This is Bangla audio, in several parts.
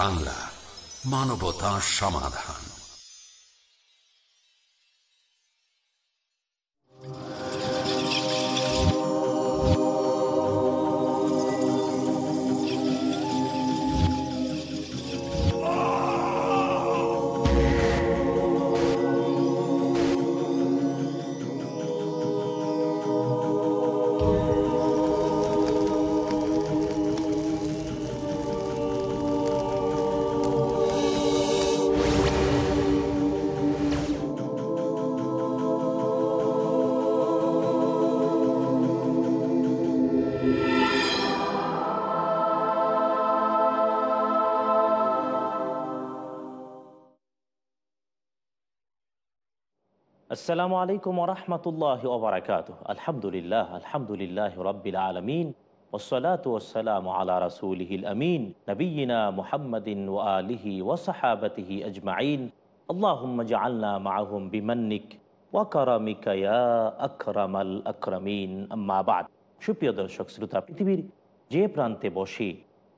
বাংলা মানবতা সমাধান। আসসালামু আলাইকুম ওরহমতুল্লাহ ওবরাকাত আলহামদুলিল্লাহ আলহামদুলিল্লাহ রব্বিল আলমিন ওসলাত আলা রসুলহিল আমিন নবীনা মুহাম্মদিন ও আলিহি ওসাহাবতিহি আজমাইন। আল্লাহুম্ম জাআলনা মাআহুম বিমান্নিক ওয়াকারামিকা ইয়া আকরামাল আকরামিন। আম্মা সুপ্রিয় দর্শক, শ্রোতা, পৃথিবীর যে প্রান্তে বসে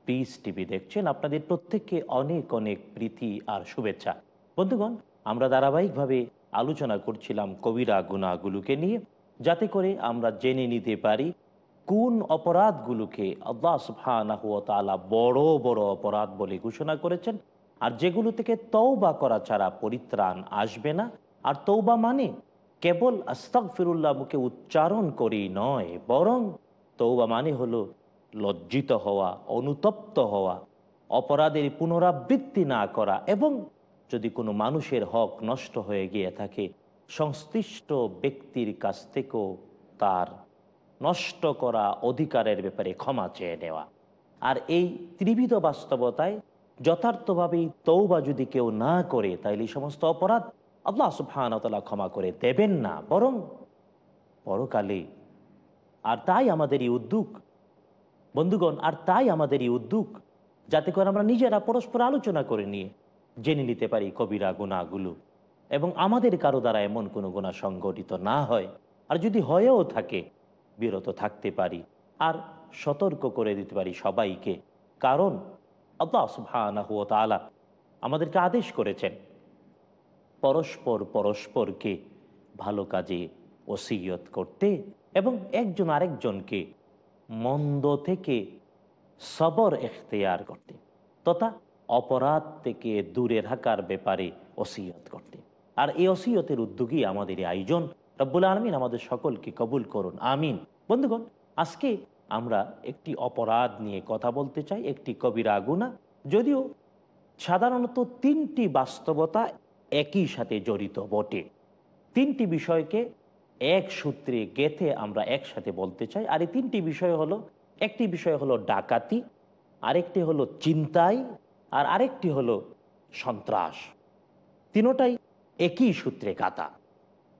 পিস টিভি দেখছেন আপনাদের প্রত্যেককে অনেক অনেক প্রীতি আর শুভেচ্ছা। বন্ধুগণ, আমরা ধারাবাহিকভাবে আলোচনা করছিলাম কবিরা গুণাগুলোকে নিয়ে, যাতে করে আমরা জেনে নিতে পারি কোন অপরাধগুলোকে আল্লাহ তাআলা বড় বড় অপরাধ বলে ঘোষণা করেছেন, আর যেগুলো থেকে তৌবা করা ছাড়া পরিত্রাণ আসবে না। আর তৌবা মানে কেবল আস্তাক ফিরুল্লাহ মুখে উচ্চারণ করেই নয়, বরং তৌবা মানে হলো লজ্জিত হওয়া, অনুতপ্ত হওয়া, অপরাধের পুনরাবৃত্তি না করা এবং যদি কোনো মানুষের হক নষ্ট হয়ে গিয়ে থাকে, সংশ্লিষ্ট ব্যক্তির কাছ থেকেও তার নষ্ট করা অধিকারের ব্যাপারে ক্ষমা চেয়ে নেওয়া। আর এই ত্রিবিধ বাস্তবতায় যথার্থভাবেই তৌবা যদি কেউ না করে, তাইলে সমস্ত অপরাধ আল্লাহ সুফানতলা ক্ষমা করে দেবেন না। বরং পরকালে। আর তাই আমাদের এই উদ্যোগ। বন্ধুগণ, আর তাই আমাদের এই উদ্যোগ। যাতে করে আমরা নিজেরা পরস্পর আলোচনা করে নিয়ে জেনে নিতে পারি কবিরা গুণাগুলো। এবং আমাদের কারও দ্বারা এমন কোনো গুণা সংগঠিত না হয়। আর যদি হয়েও থাকে, বিরত থাকতে পারি। আর সতর্ক করে দিতে পারি সবাইকে। কারণ আল্লাহ তাআলা আমাদেরকে আদেশ করেছেন, পরস্পর পরস্পরকে ভালো কাজে ওসিয়ত করতে এবং একজন আরেকজনকে মন্দ থেকে সবর এখতেয়ার করতে। তথা অপরাধ থেকে দূরে থাকার ব্যাপারে ওসিয়ত করতে। আর এই ওসিয়তের উদ্যোগী আমাদের এই আয়োজন। রব্বুল আলমিন আমাদের সকলকে কবুল করুন, আমিন। বন্ধুগণ, আজকে আমরা একটি অপরাধ নিয়ে কথা বলতে চাই, একটি কবিরা গুণা যদিও সাধারণত তিনটি বাস্তবতা একই সাথে জড়িত বটে। তিনটি বিষয়কে এক সূত্রে গেথে আমরা একসাথে বলতে চাই। আর এই তিনটি বিষয় হলো, একটি বিষয় হলো ডাকাতি, আরেকটি হলো চিন্তাই আর আরেকটি হলো সন্ত্রাস। তিনোটাই একই সূত্রে কাতা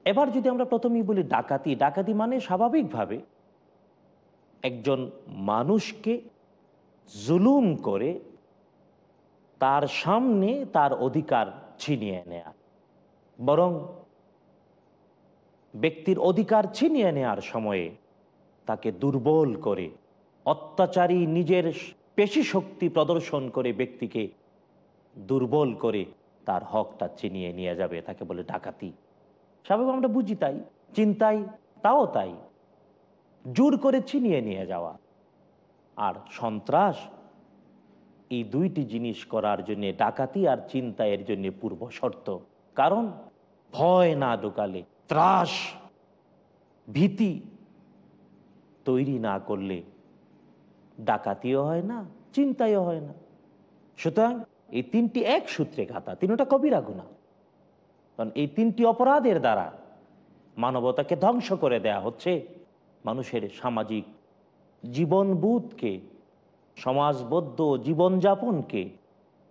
এবার যদি আমরা প্রথমেই বলি ডাকাতি ডাকাতি মানে স্বাভাবিকভাবে একজন মানুষকে জুলুম করে তার সামনে তার অধিকার ছিনিয়ে নেয়া। বরং ব্যক্তির অধিকার ছিনিয়ে নেয়ার সময়ে তাকে দুর্বল করে অত্যাচারী নিজের পেশি শক্তি প্রদর্শন করে ব্যক্তিকে দুর্বল করে তার হকটা চিনিয়ে নিয়ে যাবে তাকে বলে ডাকাতি। স্বাভাবিক আমরা বুঝি তাই, চিন্তাই, তাও তাই। জোর করে ছিনিয়ে নিয়ে যাওয়া। আর সন্ত্রাস, এই দুইটি জিনিস করার জন্য ডাকাতি আর চিন্তা এর জন্য পূর্ব শর্ত। কারণ ভয় না ঢোকালে ত্রাস, ভীতি তৈরি না করলে ডাকাতিও হয় না চিন্তাইও হয় না। সুতরাং এই তিনটি এক সূত্রে ঘাতা তিনটা কবিরা গুণা কারণ এই তিনটি অপরাধের দ্বারা মানবতাকে ধ্বংস করে দেয়া হচ্ছে মানুষের সামাজিক জীবনবোধকে, সমাজবদ্ধ জীবনযাপনকে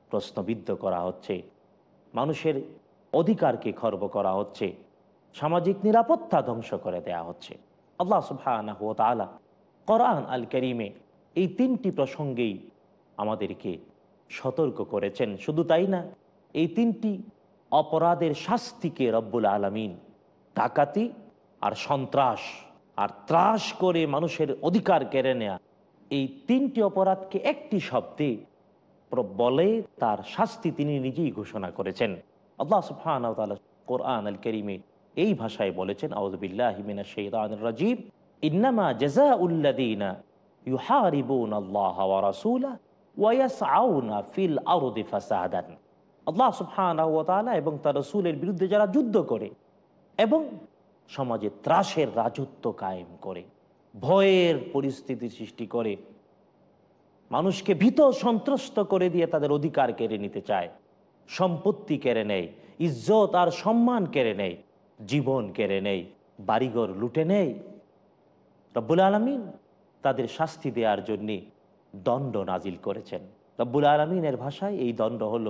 প্রশ্নবিদ্ধ করা হচ্ছে, মানুষের অধিকারকে খর্ব করা হচ্ছে, সামাজিক নিরাপত্তা ধ্বংস করে দেয়া হচ্ছে। আল্লাহ তাআলা কোরআন আল করিমে এই তিনটি প্রসঙ্গেই আমাদেরকে সতর্ক করেছেন। শুধু তাই না, এই তিনটি অপরাধের শাস্তিকে রব্বুল আলমিন ডাকাতি আর সন্ত্রাস আর ত্রাস করে মানুষের অধিকার কেড়ে নেয়া, এই তিনটি অপরাধকে একটি শব্দে বলে তার শাস্তি তিনি নিজেই ঘোষণা করেছেন। আল্লাহ সুবহান কোরআন আল করিমে এই ভাষায় বলেছেন আউদুবিল্লাহিমিনা শৈদান রাজীব ইন্নামা জাজা উল্লাদিনা এবং তার রাসূলের বিরুদ্ধে যারা যুদ্ধ করে এবং সমাজে ত্রাসের রাজত্ব কায়েম করে, ভয়ের পরিস্থিতি সৃষ্টি করে, মানুষকে ভীত সন্ত্রস্ত করে দিয়ে তাদের অধিকার কেড়ে নিতে চায়, সম্পত্তি কেড়ে নেয়, ইজ্জত আর সম্মান কেড়ে নেয়, জীবন কেড়ে নেয়, বাড়িঘর লুটে নেয়। রব্বুল আলমিন তাদের শাস্তি দেওয়ার জন্যে দণ্ড নাজিল করেছেন। রব্বুল আলমিনের ভাষায় এই দণ্ড হল,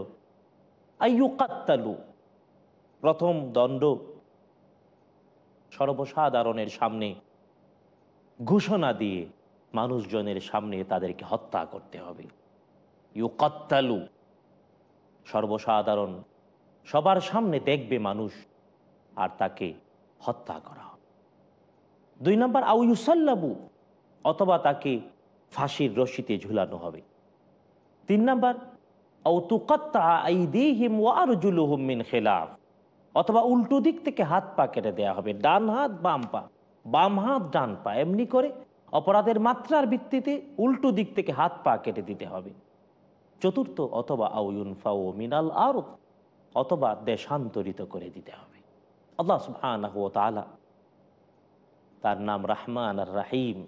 আইয়ুকাত্তালু। প্রথম দণ্ড সর্বসাধারণের সামনে ঘোষণা দিয়ে মানুষজনের সামনে তাদেরকে হত্যা করতে হবে। ইউকাত্তালু। সর্বসাধারণ সবার সামনে দেখবে মানুষ আর তাকে হত্যা করা হবে। দুই নম্বর আউ ইউসাল্লাবু অথবা তাকে ফাঁসির রশিতে ঝুলানো হবে। তিন নম্বর খেলাফ। অথবা উল্টো দিক থেকে হাত পা কেটে দেওয়া হবে, ডান হাত, বাম পা। বাম হাত, ডান পা, এমনি করে অপরাধের মাত্রার ভিত্তিতে উল্টো দিক থেকে হাত পা কেটে দিতে হবে। চতুর্থ, অথবা আউয়ুন ফাও মিনাল আরব অথবা দেশান্তরিত করে দিতে হবে। আল্লাহ তার নাম রাহমান আর রাহিম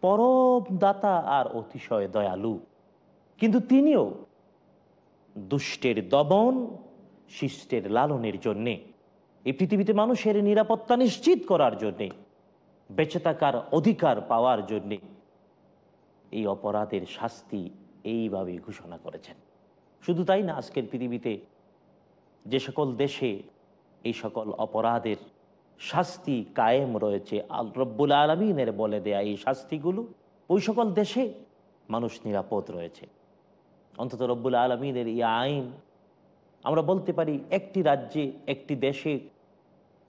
পরম দাতা আর অতিশয় দয়ালু। কিন্তু তিনিও দুষ্টের দমন, শিষ্টের লালনের জন্যে, এই পৃথিবীতে মানুষের নিরাপত্তা নিশ্চিত করার জন্যে, বেঁচে থাকার অধিকার পাওয়ার জন্যে এই অপরাধের শাস্তি এইভাবে ঘোষণা করেছেন। শুধু তাই না, আজকের পৃথিবীতে যে সকল দেশে এই সকল অপরাধের শাস্তি কায়েম রয়েছে। আল রব্বুল আলমিনের বলে দেয়া এই শাস্তিগুলো ওই সকল দেশে মানুষ নিরাপদ রয়েছে। অন্তত রব্বুল আলমিনের এই আইন, আমরা বলতে পারি একটি রাজ্যে একটি দেশে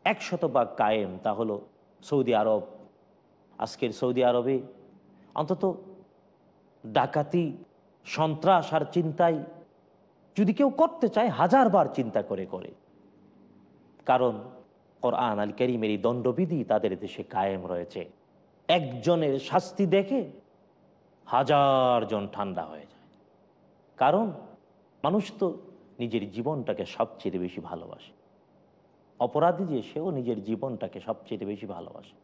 একশত ভাগ কায়েম। তা হলো সৌদি আরব। আজকের সৌদি আরবে অন্তত ডাকাতি, সন্ত্রাস আর চিন্তায় যদি কেউ করতে চায়, হাজারবার চিন্তা করে করে। কারণ কোরআন আল করিমের এই দণ্ডবিধি তাদের দেশে কায়েম রয়েছে। একজনের শাস্তি দেখে হাজার জন ঠান্ডা হয়ে যায়। কারণ মানুষ তো নিজের জীবনটাকে সবচেয়ে বেশি ভালোবাসে। অপরাধী যে, সেও নিজের জীবনটাকে সবচেয়ে বেশি ভালোবাসে।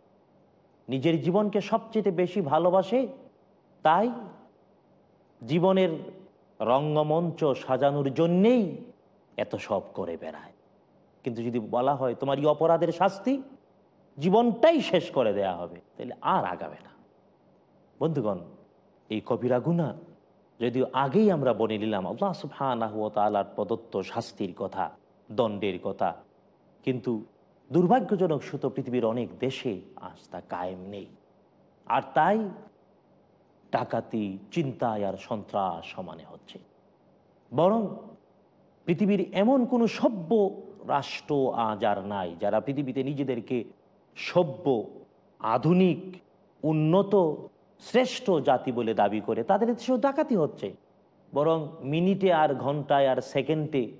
নিজের জীবনকে সবচেয়ে বেশি ভালোবাসে তাই জীবনের রঙ্গমঞ্চ সাজানোর জন্যেই এত সব করে বেড়ায়। কিন্তু যদি বলা হয় তোমার এই অপরাধের শাস্তি, জীবনটাই শেষ করে দেয়া হবে, তাহলে আর আগাবে না। বন্ধুগণ, এই কবিরা গুণা, যদিও আগেই আমরা বনে নিলাম, আল্লাহ ওয়া তাআলার প্রদত্ত শাস্তির কথা, দণ্ডের কথা, কিন্তু দুর্ভাগ্যজনক সুতো পৃথিবীর অনেক দেশে আজ তা কায়েম নেই। আর তাই ডাকাতি, চিন্তায় আর সন্ত্রাস সমানে হচ্ছে। বরং পৃথিবীর এমন কোনো সভ্য রাষ্ট্র আজ নাই, যারা পৃথিবীতে নিজেদেরকে সভ্য, আধুনিক, উন্নত, শ্রেষ্ঠ জাতি বলে দাবি করে, তাদের দেশেও ডাকাতি হচ্ছে। বরং মিনিটে আর ঘন্টায় আর সেকেন্ডে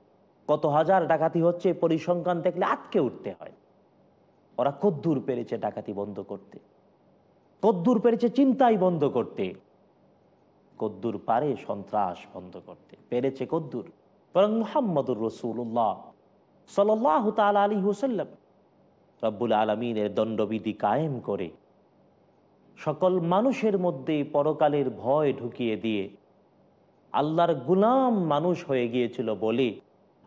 কত হাজার ডাকাতি হচ্ছে, পরিসংখ্যান দেখলে আটকে উঠতে হয়। ওরা কদ্দূর পেরেছে ডাকাতি বন্ধ করতে। কদ্দূর পেরেছে চিন্তাই বন্ধ করতে। কদ্দূর পারে সন্ত্রাস বন্ধ করতে। পেরেছে কদ্দূর। বরং মোহাম্মদুর রসুল্লাহ সাল্লাহ তাল আলী হুসাল্লাম রব্বুল আলমিনের দণ্ডবিধি কায়েম করে সকল মানুষের মধ্যে পরকালের ভয় ঢুকিয়ে দিয়ে আল্লাহর গুলাম মানুষ হয়ে গিয়েছিল বলে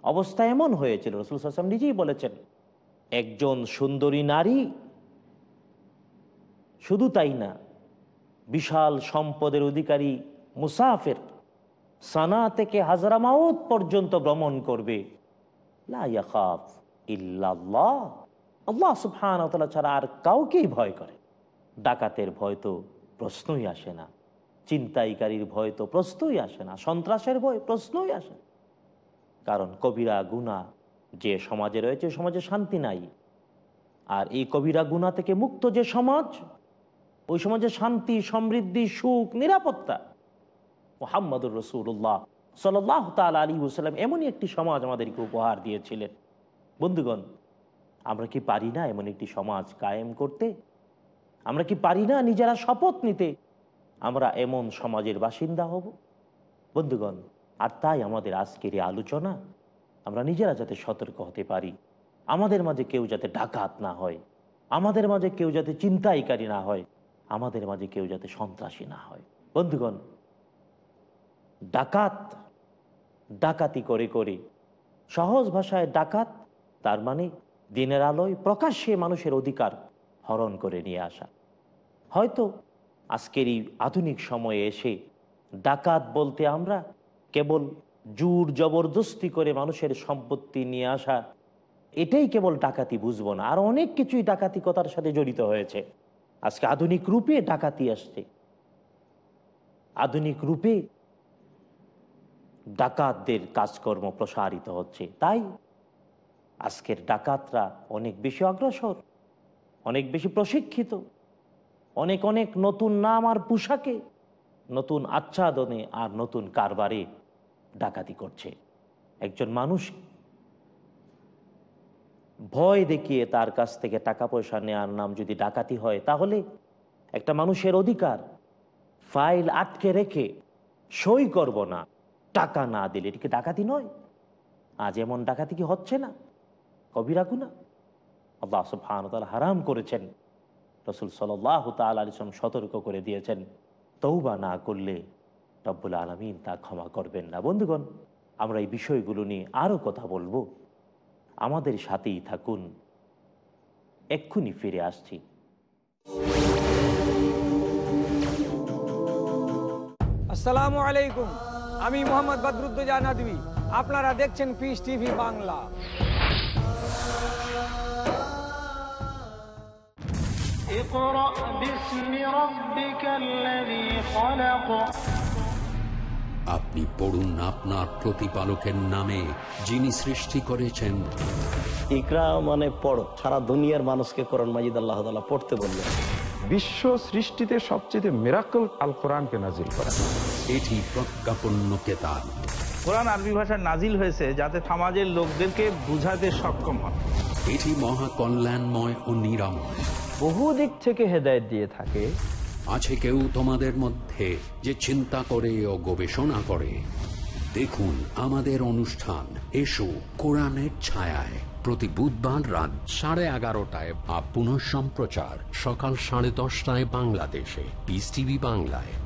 অবস্থা এমন হয়েছিল। রসুল হাসাম নিজেই বলেছেন, একজন সুন্দরী নারী শুধু তাই না, বিশাল সম্পদের অধিকারী মুসাফের সানা থেকে হাজরামাউত পর্যন্ত ভ্রমণ করবে। ছাড়া আর কাউকেই ভয় করে। ডাকাতের ভয় তো প্রশ্নই আসে না। চিন্তাইকারীর ভয় তো প্রশ্নই আসে না। সন্ত্রাসের ভয় প্রশ্নই আসে না। কারণ কবিরা গুণা যে সমাজে রয়েছে, সমাজে শান্তি নাই। আর এই কবিরা গুণা থেকে মুক্ত যে সমাজ, ওই সমাজে শান্তি, সমৃদ্ধি, সুখ, নিরাপত্তা। মোহাম্মদুর রসুল্লাহ সাল্লাহ তাল আলী হুসালাম এমনই একটি সমাজ আমাদেরকে উপহার দিয়েছিলেন। বন্ধুগণ, আমরা কি পারি না এমন একটি সমাজ কায়েম করতে? আমরা কি পারি না নিজেরা শপথ নিতে? আমরা এমন সমাজের বাসিন্দা হব? বন্ধুগণ, আর তাই আমাদের আজকের এই আলোচনা, আমরা নিজেরা যাতে সতর্ক হতে পারি, আমাদের মাঝে কেউ যাতে ডাকাত না হয়, আমাদের মাঝে কেউ যাতে চিন্তাইকারী না হয়, আমাদের মাঝে কেউ যাতে সন্ত্রাসী না হয়। বন্ধুগণ, ডাকাত ডাকাতি করে করে। সহজ ভাষায় ডাকাত, তার মানে দিনের আলোয় প্রকাশ্যে মানুষের অধিকার হরণ করে নিয়ে আসা। হয়তো আজকের এই আধুনিক সময়ে এসে ডাকাত বলতে আমরা কেবল জোর জবরদস্তি করে মানুষের সম্পত্তি নিয়ে আসা, এটাই কেবল ডাকাতি বুঝব না। আর অনেক কিছুই ডাকাতি ডাকাতিকতার সাথে জড়িত হয়েছে। আজকে আধুনিক রূপে ডাকাতি আসছে। আধুনিক রূপে ডাকাতদের কাজকর্ম প্রসারিত হচ্ছে। তাই আজকের ডাকাতরা অনেক বেশি অগ্রসর, অনেক বেশি প্রশিক্ষিত, অনেক অনেক নতুন নাম আর পোশাকে, নতুন আচ্ছাদনে আর নতুন কারবারে ডাকাতি করছে। একজন মানুষ ভয় দেখিয়ে তার কাছ থেকে টাকা পয়সা নেওয়ার নাম যদি ডাকাতি হয়, তাহলে একটা মানুষের অধিকার ফাইল আটকে রেখে সই করব না। টাকা না দিলে, এটা কি ডাকাতি নয়? আজ এমন ডাকাতি কি হচ্ছে না? কবিরা গুনা আল্লাহ সুবহানাহু হারাম করেছেন। রসুল সাল্লাহ তাল আলিসাম সতর্ক করে দিয়েছেন তৌবা না করলে রব্বুল আলমিন তা ক্ষমা করবেন না। বন্ধুগণ, আমরা এই বিষয়গুলো নিয়ে আরও কথা বলব। আমাদের সাথেই থাকুন। এক্ষুনি ফিরে আসছি। আসসালামু আলাইকুম। আমি মোহাম্মদ বদরুদ্দোজা নদী আপনারা দেখছেন পিস টিভি বাংলা। আপনি পড়ুন আপনার প্রতিপালকের নামে যিনি সৃষ্টি করেছেন। ইকরা মানে পড় সারা দুনিয়ার মানুষকে করণ মাজিদ আল্লাহ পড়তে বললেন। বিশ্ব সৃষ্টিতে সবচেয়ে মেরাকল আল কোরআনকে নাজিল করা। এটি প্রজ্ঞাপন্য কেতাব। কোরআন আরবি ভাষায় নাজিল হয়েছে যাতে সমাজের লোকদেরকে বুঝাতে সক্ষম হয়। এটি মহা কল্যাণময় ও নিরাময়। বহু দিক থেকে হেদায়েত দিয়ে থাকে। আছে কেউ তোমাদের মধ্যে যে চিন্তা করে ও গবেষণা করে। দেখুন আমাদের অনুষ্ঠান। এসো কোরআনের ছায়ায়। প্রতি বুধবার রাত সাড়ে এগারোটায় বা পুনঃ সম্প্রচার সকাল সাড়ে দশটায় বাংলাদেশে। পিস টিভি বাংলায়।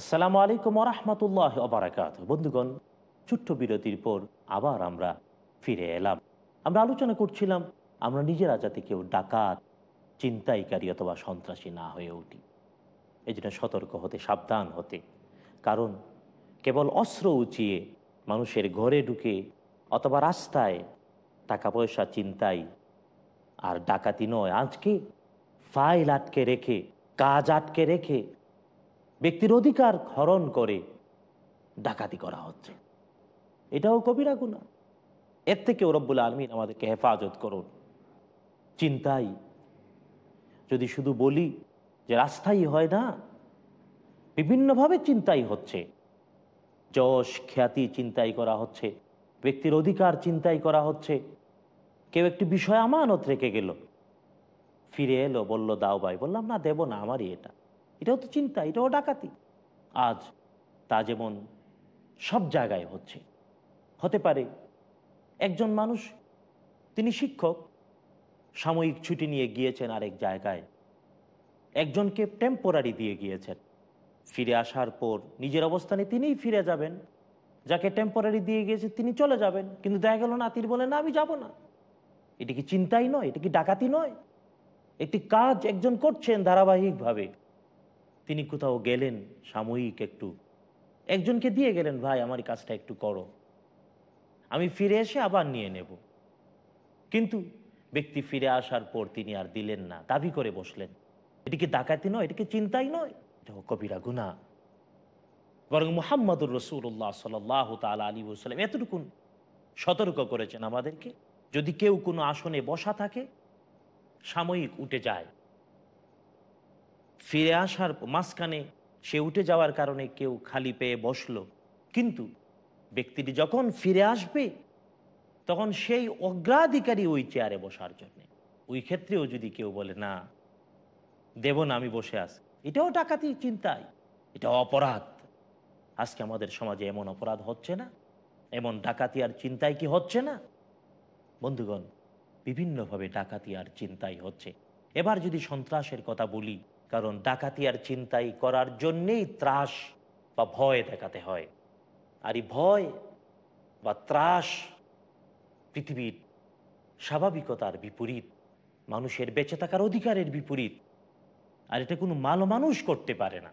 আসসালামু আলাইকুম রহমতুল্লাহ অবরাকাত বন্ধুগণ, ছোট্ট বিরতির পর আবার আমরা ফিরে এলাম। আমরা আলোচনা করছিলাম, আমরা নিজেরা যাতে কেউ ডাকাত চিন্তাইকারী অথবা সন্ত্রাসী না হয়ে উঠি। এই জন্য সতর্ক হতে, সাবধান হতে। কারণ, কেবল অস্ত্র উঁচিয়ে মানুষের ঘরে ঢুকে অথবা রাস্তায় টাকা পয়সা চিন্তাই আর ডাকাতি নয়। আজকে ফাইল আটকে রেখে, কাজ আটকে রেখে ব্যক্তির অধিকার হরণ করে ডাকাতি করা হচ্ছে। এটাও কবিরা গুণা এর থেকে রব্বুল আলমিন আমাদেরকে হেফাজত করুন। চিন্তাই যদি শুধু বলি যে রাস্তাই হয় না, বিভিন্নভাবে চিন্তাই হচ্ছে। যশ, খ্যাতি চিন্তাই করা হচ্ছে, ব্যক্তির অধিকার চিন্তাই করা হচ্ছে। কেউ একটি বিষয় আমানত রেখে গেল। ফিরে এলো, বলল, দাও ভাই। বললাম, না, দেব না, আমারই এটা। এটাও তো চিন্তা, এটাও ডাকাতি। আজ তা যেমন সব জায়গায় হচ্ছে। হতে পারে একজন মানুষ, তিনি শিক্ষক, সাময়িক ছুটি নিয়ে গিয়েছেন আরেক জায়গায়। একজনকে টেম্পোরারি দিয়ে গিয়েছেন। ফিরে আসার পর নিজের অবস্থানে তিনিই ফিরে যাবেন। যাকে টেম্পোরারি দিয়ে গিয়েছে তিনি চলে যাবেন। কিন্তু দেখা গেল নাতির বলে, না, আমি যাব না। এটি কি চিন্তাই নয়? এটি কি ডাকাতি নয়? একটি কাজ একজন করছেন ধারাবাহিকভাবে। তিনি কোথাও গেলেন সাময়িক একটু। একজনকে দিয়ে গেলেন, ভাই, আমার কাজটা একটু করো। আমি ফিরে এসে আবার নিয়ে নেব। কিন্তু ব্যক্তি ফিরে আসার পর তিনি আর দিলেন না, দাবি করে বসলেন। এটিকে ডাকাতি নয়? এটিকে চিন্তাই নয়? এটা কবিরা গুনা বরং মুহাম্মদুর রসুল্লাহ সাল তাল আলী ওসালাম এতটুকু সতর্ক করেছেন আমাদেরকে, যদি কেউ কোনো আসনে বসা থাকে, সাময়িক উঠে যায়। ফিরে আসার মাঝখানে সে উঠে যাওয়ার কারণে কেউ খালি পেয়ে বসল। কিন্তু ব্যক্তিটি যখন ফিরে আসবে, তখন সেই অগ্রাধিকারী ওই চেয়ারে বসার জন্যে। ওই ক্ষেত্রেও যদি কেউ বলে, না, দেব না, আমি বসে আছি। এটাও ডাকাতি চিন্তায়, এটা অপরাধ। আজকে আমাদের সমাজে এমন অপরাধ হচ্ছে না, এমন ডাকাতি আর চিন্তায় কি হচ্ছে না? বন্ধুগণ, বিভিন্নভাবে ডাকাতি আর চিন্তাই হচ্ছে। এবার যদি সন্ত্রাসের কথা বলি কারণ ডাকাতি আর চিন্তাই করার জন্যেই ত্রাস বা ভয় দেখাতে হয়। আর এই ভয় বা ত্রাস পৃথিবীর স্বাভাবিকতার বিপরীত, মানুষের বেঁচে থাকার অধিকারের বিপরীত। আর এটা কোনো মালো মানুষ করতে পারে না।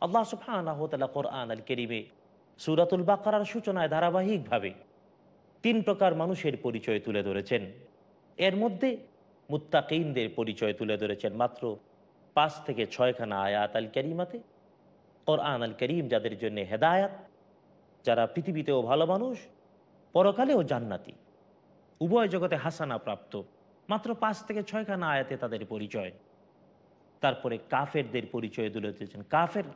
আল্লাহ সুফানাহ কোরআন আল কেরিমে সুরাতুল বাকার সূচনায় ধারাবাহিকভাবে তিন প্রকার মানুষের পরিচয় তুলে ধরেছেন। এর মধ্যে মুত্তাকিনদের পরিচয় তুলে ধরেছেন মাত্র পাঁচ থেকে ছয়খানা আয়াত আল করিমাতে কোরআন আল করিম যাদের জন্য হেদায়াত, যারা পৃথিবীতেও ভালো মানুষ, পরকালেও জান্নাতি। উভয় জগতে হাসানা প্রাপ্ত। মাত্র পাঁচ থেকে ছয়খানা আয়াতে তাদের পরিচয়। তারপরে কাফেরদের পরিচয় তুলে দিয়েছেন কাফের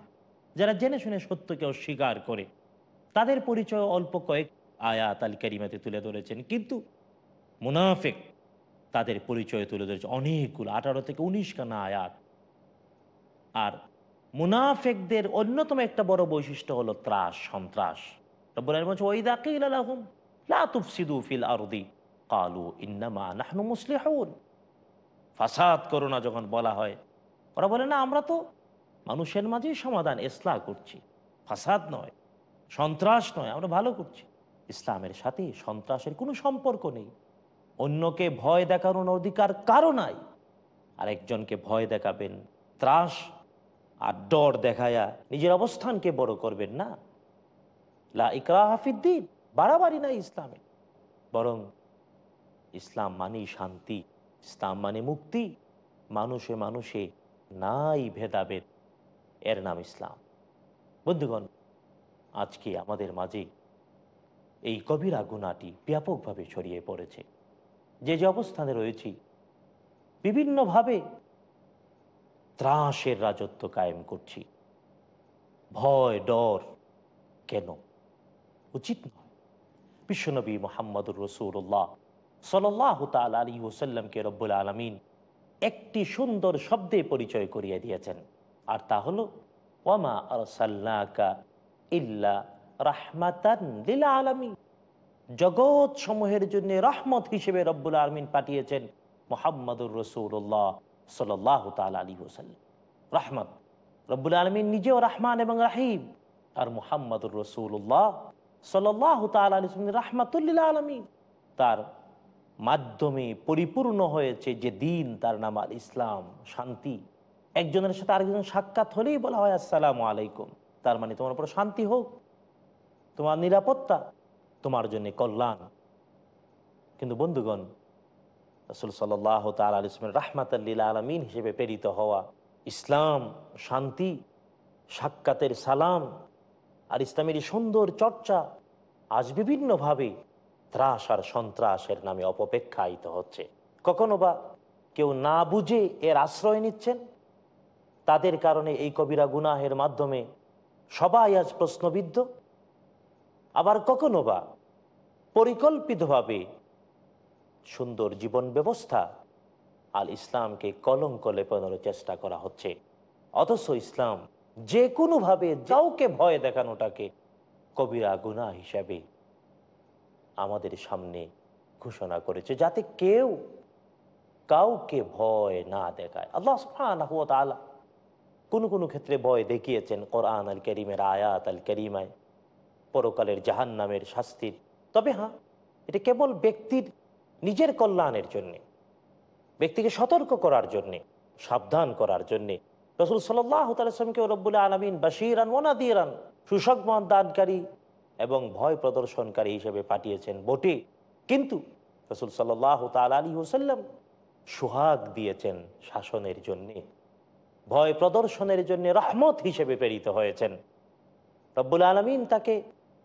যারা জেনে শুনে সত্যকে অস্বীকার করে, তাদের পরিচয় অল্প কয়েক আয়াত আল কারিমাতে তুলে ধরেছেন। কিন্তু মুনাফেক তাদের পরিচয় তুলে ধরেছে অনেকগুলো, আঠারো থেকে উনিশ খানা আয়াত। আর মুনাফেকদের অন্যতম একটা বড় বৈশিষ্ট্য হলো ত্রাস, সন্ত্রাস। ফাসাদ করো না যখন বলা হয়, ওরা বলে, না, আমরা তো মানুষের মাঝেই সমাধান ইসলাম করছি। ফাসাদ নয়, সন্ত্রাস নয়, আমরা ভালো করছি। ইসলামের সাথে সন্ত্রাসের কোনো সম্পর্ক নেই। অন্যকে ভয় দেখানোর অধিকার কারও নাই। আর একজনকে ভয় দেখাবেন, ত্রাস আর ডর দেখায়া নিজের অবস্থানকে বড় করবেন না। লা হাফিদ্দিন বাড়াবাড়ি নাই ইসলামে। বরং ইসলাম মানেই শান্তি, ইসলাম মানে মুক্তি। মানুষে মানুষে নাই ভেদাভেদ, এর নাম ইসলাম। বন্ধুগণ, আজকে আমাদের মাঝে এই কবিরা গুণাটি ব্যাপকভাবে ছড়িয়ে পড়েছে। যে যে অবস্থানে রয়েছি, বিভিন্নভাবে ত্রাসের রাজত্ব কায়েম করছি। ভয়, ডর কেন? উচিত নয়। বিশ্বনবী মোহাম্মদুর রসুল্লাহ সাল্লাহ তাল আলী ওসাল্লামকে রব্বুল আলমিন একটি সুন্দর শব্দে পরিচয় করিয়ে দিয়েছেন। আর তা হলো, ওয়ামা আরসাল্লাকা ইল্লা রাহমাতান লিল আলামিন। জগৎ সমূহের জন্য রহমত হিসেবে রব্বুল আলমিন পাঠিয়েছেন মোহাম্মদুর রসুল্লাহ সাল্লাহ তাল আলী ওসাল্লাম রহমত। রব্বুল আলমিন নিজেও রহমান এবং রাহিম। আর মোহাম্মদুর রসুল্লাহ সাল্লাহ তাল আলী রাহমাতুল্লিল আলমী তার মাধ্যমে পরিপূর্ণ হয়েছে যে দিন, তার নাম আল ইসলাম, শান্তি। একজনের সাথে আরেকজন সাক্ষাৎ হলেই বলা হয় আসসালাম আলাইকুম। তার মানে তোমার উপর শান্তি হোক, তোমার নিরাপত্তা, তোমার জন্য কল্যাণ। কিন্তু বন্ধুগণ রসুল সাল্লাহ তাল আল ইসলামের রাহমাত আলমিন হিসেবে প্রেরিত হওয়া ইসলাম, শান্তি, সাক্ষাতের সালাম আর ইসলামের সুন্দর চর্চা আজ বিভিন্নভাবে ত্রাস আর সন্ত্রাসের নামে অপপেক্ষায়িত হচ্ছে। কখনো বা কেউ না বুঝে এর আশ্রয় নিচ্ছেন? তাদের কারণে এই কবিরা গুনাহের মাধ্যমে সবাই আজ প্রশ্নবিদ্ধ। আবার কখনো বা পরিকল্পিতভাবে সুন্দর জীবন ব্যবস্থা আল ইসলামকে কলঙ্ক লেপনের চেষ্টা করা হচ্ছে। অথচ ইসলাম যে কোনোভাবে যাওকে ভয় দেখানোটাকে কবিরা গুনা হিসাবে আমাদের সামনে ঘোষণা করেছে, যাতে কেউ কাউকে ভয় না দেখায়। আল্লাহ তাআলা কোনো কোনো ক্ষেত্রে ভয় দেখিয়েছেন কোরআন আল করিমের, আয়াত আল করিমায়, পরকালের জাহান নামের শাস্তির। তবে হ্যাঁ এটা কেবল ব্যক্তির নিজের কল্যাণের জন্যে, ব্যক্তিকে সতর্ক করার জন্যে, সাবধান করার জন্যে। রসুল সাল্লামকে রব্বুল আলমিন বাসিরান ওনাদিরান সুসংবাদ দানকারী এবং ভয় প্রদর্শনকারী হিসেবে পাঠিয়েছেন বটে। কিন্তু রসুল সাল্লাহ তাল আলী হুসাল্লাম সুহাগ দিয়েছেন শাসনের জন্যে, ভয় প্রদর্শনের জন্য রহমত হিসেবে প্রেরিত হয়েছেন। রব্বুল আলমিন তাকে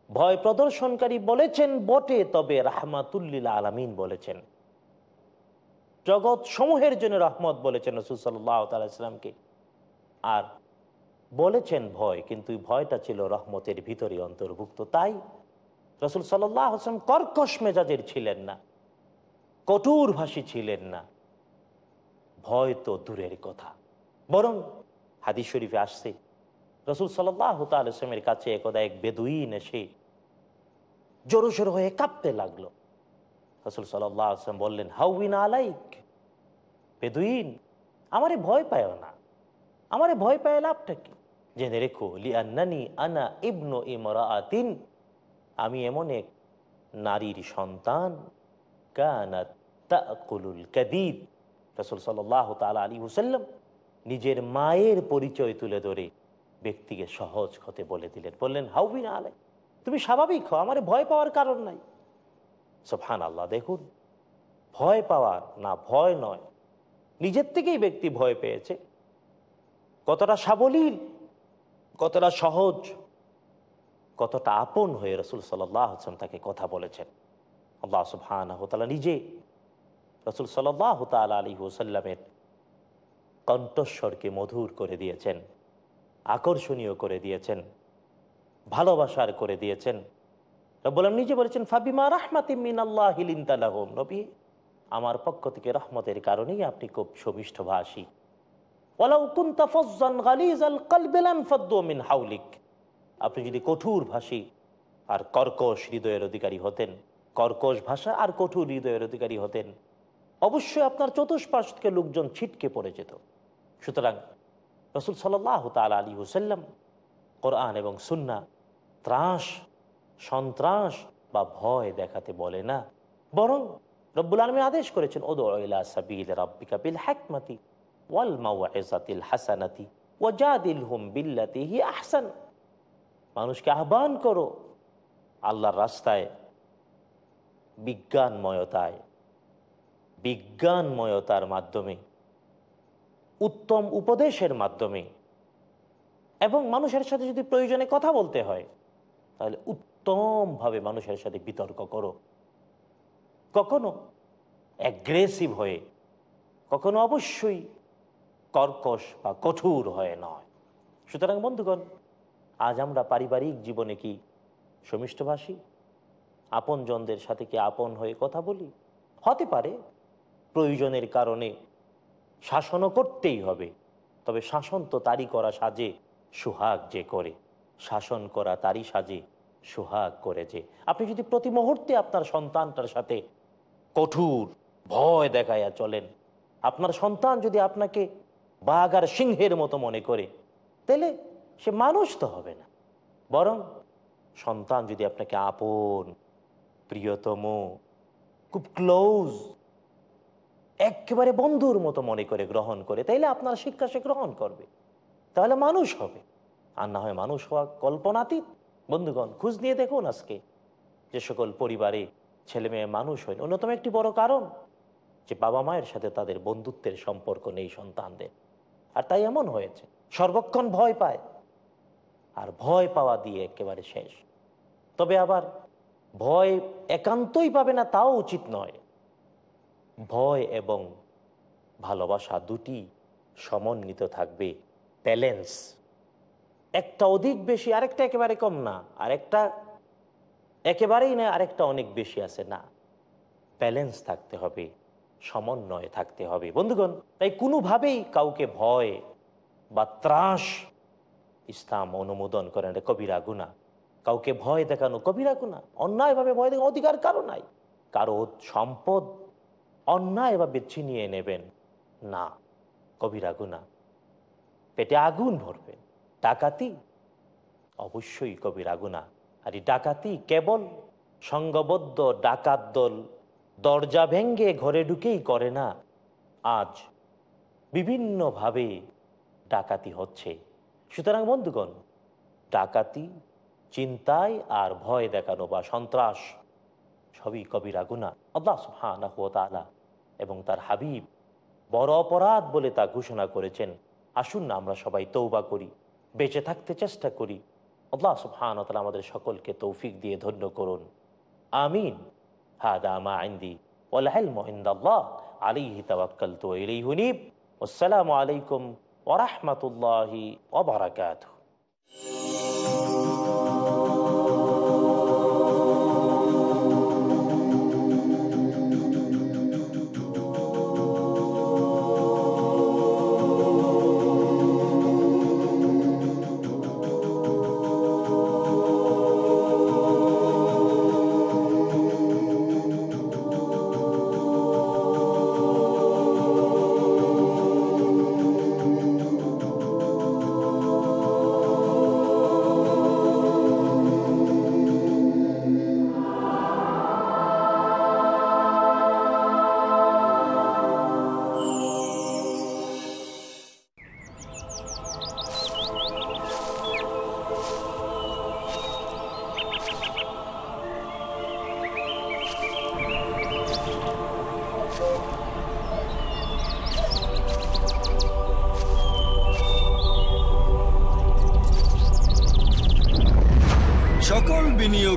ভয় প্রদর্শনকারী বলেছেন, বটে তবে রাহমাতুল্লিল আলমিন বলেছেন। জগৎ সমূহের জন্য রহমত বলেছেন রসুল সাল্লামকে আর বলেছেন ভয়, কিন্তু ভয়টা ছিল রহমতের ভিতরে অন্তর্ভুক্ত। তাই রসুল সাল্লাহ আসলাম কর্কশ মেজাজের ছিলেন না কঠোর ভাষী ছিলেন না। ভয় তো দূরের কথা। বরং হাদিস শরীফে আসছে রসুল সাল্লাহ তালসলামের কাছে একদা এক বেদুইন এসে জোরো সোরো হয়ে কাঁপতে লাগল। রসুল সাল্লাহ আসলাম বললেন হাউইন আলাইক? বেদুইন, আমারে ভয় পায় না। আমারে ভয় পায় লাভটা কি? জেনে রেখো লিয়ান্নানি আনা ইবনু ইমরাতিন আমি এমন এক নারীর সন্তান, কানাত রসুল তালা আলী হুসাল্লাম নিজের মায়ের পরিচয় তুলে ধরে ব্যক্তিকে সহজ হতে বলে দিলেন, বললেন হাউবিন আলাই, তুমি স্বাভাবিক হও, আমার ভয় পাওয়ার কারণ নাই। সোফান আল্লাহ দেখুন, ভয় পাওয়ার না, ভয় নয়। নিজের থেকেই ব্যক্তি ভয় পেয়েছে। কতটা সাবলীল, কতটা সহজ, কতটা আপন হয়ে রসুল সাল্লাহ আসলাম তাকে কথা বলেছেন। আল্লাহ সুবহান নিজে রসুল সাল্লাহ তাল আলী হুসাল্লামের কণ্ঠস্বরকে মধুর করে দিয়েছেন। আকর্ষণীয় করে দিয়েছেন, ভালোবাসার করে দিয়েছেন। বললাম নিজে বলেছেন, ফাবিমা রাহমাতিমিন আল্লাহ হিলিনতালাহম নবী, আমার পক্ষ থেকে রহমতের কারণেই আপনি খুব সমিষ্ঠ ভাষী আপনি যদি কঠোর ভাষী আর কর্কশ হৃদয়ের অধিকারী হতেন, কর্কশ ভাষা আর কঠোর হৃদয়ের অধিকারী হতেন, অবশ্যই আপনার চতুষ্পাশ থেকে লোকজন ছিটকে পড়ে যেত। সুতরাং রসুল সাল্লাহ তাল আলী হুসাল্লাম কোরআন এবং সুন্না ত্রাস, সন্ত্রাস বা ভয় দেখাতে বলে না। বরং রব্বুল আলমী আদেশ করেছেন সাবিল হুম আহসান। মানুষকে আহ্বান করো আল্লাহর রাস্তায় বিজ্ঞানময়তায়, বিজ্ঞানময়তার মাধ্যমে উত্তম উপদেশের মাধ্যমে। এবং মানুষের সাথে যদি প্রয়োজনে কথা বলতে হয়, তাহলে উত্তমভাবে মানুষের সাথে বিতর্ক করো। কখনো অ্যাগ্রেসিভ হয়ে, কখনো অবশ্যই কর্কশ বা কঠোর হয়ে নয়। সুতরাং বন্ধুগণ, আজ আমরা পারিবারিক জীবনে কি সমিষ্টভাষী? আপনজনদের সাথে কি আপন হয়ে কথা বলি? হতে পারে। প্রয়োজনের কারণে শাসনও করতেই হবে। তবে শাসন তো তারই করা সাজে, সুহাগ যে করে। শাসন করা তারই সাজে, সুহাগ করে যে আপনি যদি প্রতি মুহূর্তে আপনার সন্তানটার সাথে কঠোর ভয় দেখাইয়া চলেন, আপনার সন্তান যদি আপনাকে বাঘ আর সিংহের মতো মনে করে, তাহলে সে মানুষ তো হবে না। বরং সন্তান যদি আপনাকে আপন, প্রিয়তম, খুব ক্লোজ একেবারে বন্ধুর মতো মনে করে গ্রহণ করে, তাইলে আপনার শিক্ষা সে গ্রহণ করবে। তাহলে মানুষ হবে। আর না হয় মানুষ হওয়া কল্পনাতীত। বন্ধুগণ, খুঁজ নিয়ে দেখুন আজকে যে সকল পরিবারে ছেলে মেয়ে মানুষ হয় অন্যতম একটি বড় কারণ যে বাবা মায়ের সাথে তাদের বন্ধুত্বের সম্পর্ক নেই সন্তানদের। আর তাই এমন হয়েছে, সর্বক্ষণ ভয় পায়। আর ভয় পাওয়া দিয়ে একেবারে শেষ। তবে আবার ভয় একান্তই পাবে না, তাও উচিত নয়। ভয় এবং ভালোবাসা দুটি সমন্বিত থাকবে। ব্যালেন্স। একটা অধিক বেশি, আরেকটা একেবারে কম না। আরেকটা একেবারেই না, আরেকটা অনেক বেশি আছে না। ব্যালেন্স থাকতে হবে, সমন্বয় থাকতে হবে। বন্ধুগণ, তাই কোনোভাবেই কাউকে ভয় বা ত্রাস ইসলাম অনুমোদন করেন এটা কবিরা গুণা কাউকে ভয় দেখানো কবিরা গুণা অন্যায়ভাবে ভয় দেখানো অধিকার কারও নাই। কারও সম্পদ অন্যায়ভাবে ছিনিয়ে নেবেন। না কবিরা গুণা পেটে আগুন ভরবেন ডাকাতি? অবশ্যই কবিরা গুণা আর এই ডাকাতি কেবল সংঘবদ্ধ ডাকাত দল দরজা ভেঙ্গে ঘরে ঢুকেই করে না। আজ বিভিন্নভাবে ডাকাতি হচ্ছে। সুতরাং বন্ধুগণ, ডাকাতি, চিন্তায় আর ভয় দেখানো বা সন্ত্রাস সবই কবিরা গুণা আল্লাহ তাআলা এবং তার হাবিব বড় অপরাধ বলে তা ঘোষণা করেছেন। আসুন না আমরা সবাই তৌবা করি, বেঁচে থাকতে চেষ্টা করি। আল্লাহ সুবহান তালা আমাদের সকলকে তৌফিক দিয়ে ধন্য করুন। আমিন। হাদা মা আইন্দি তাওয়াক্কালতু ওয়া ইলাইহি উনীব। আসসালামু আলাইকুম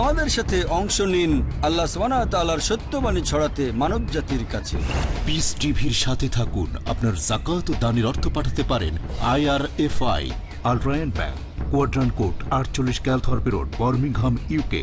আমাদের সাথে অংশ নিন আল্লাহ তালার সত্যবাণী ছড়াতে মানব জাতির কাছে। পিস টিভির সাথে থাকুন। আপনার জাকাত দানের অর্থ পাঠাতে পারেন I R F I Al Rayan bank quadrant code আটচল্লিশ Calthorpe road Birmingham UK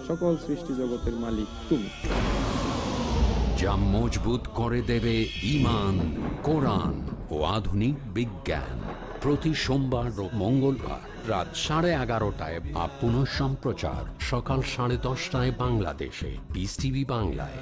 সকল সৃষ্টি জগতের মালিক তুমি। যা মজবুত করে দেবে ইমান কোরআন ও আধুনিক বিজ্ঞান। প্রতি সোমবার ও মঙ্গলবার রাত সাড়ে এগারোটায় বা পুনঃ সম্প্রচার, সকাল সাড়ে দশটায় বাংলাদেশে বিস টিভি বাংলায়।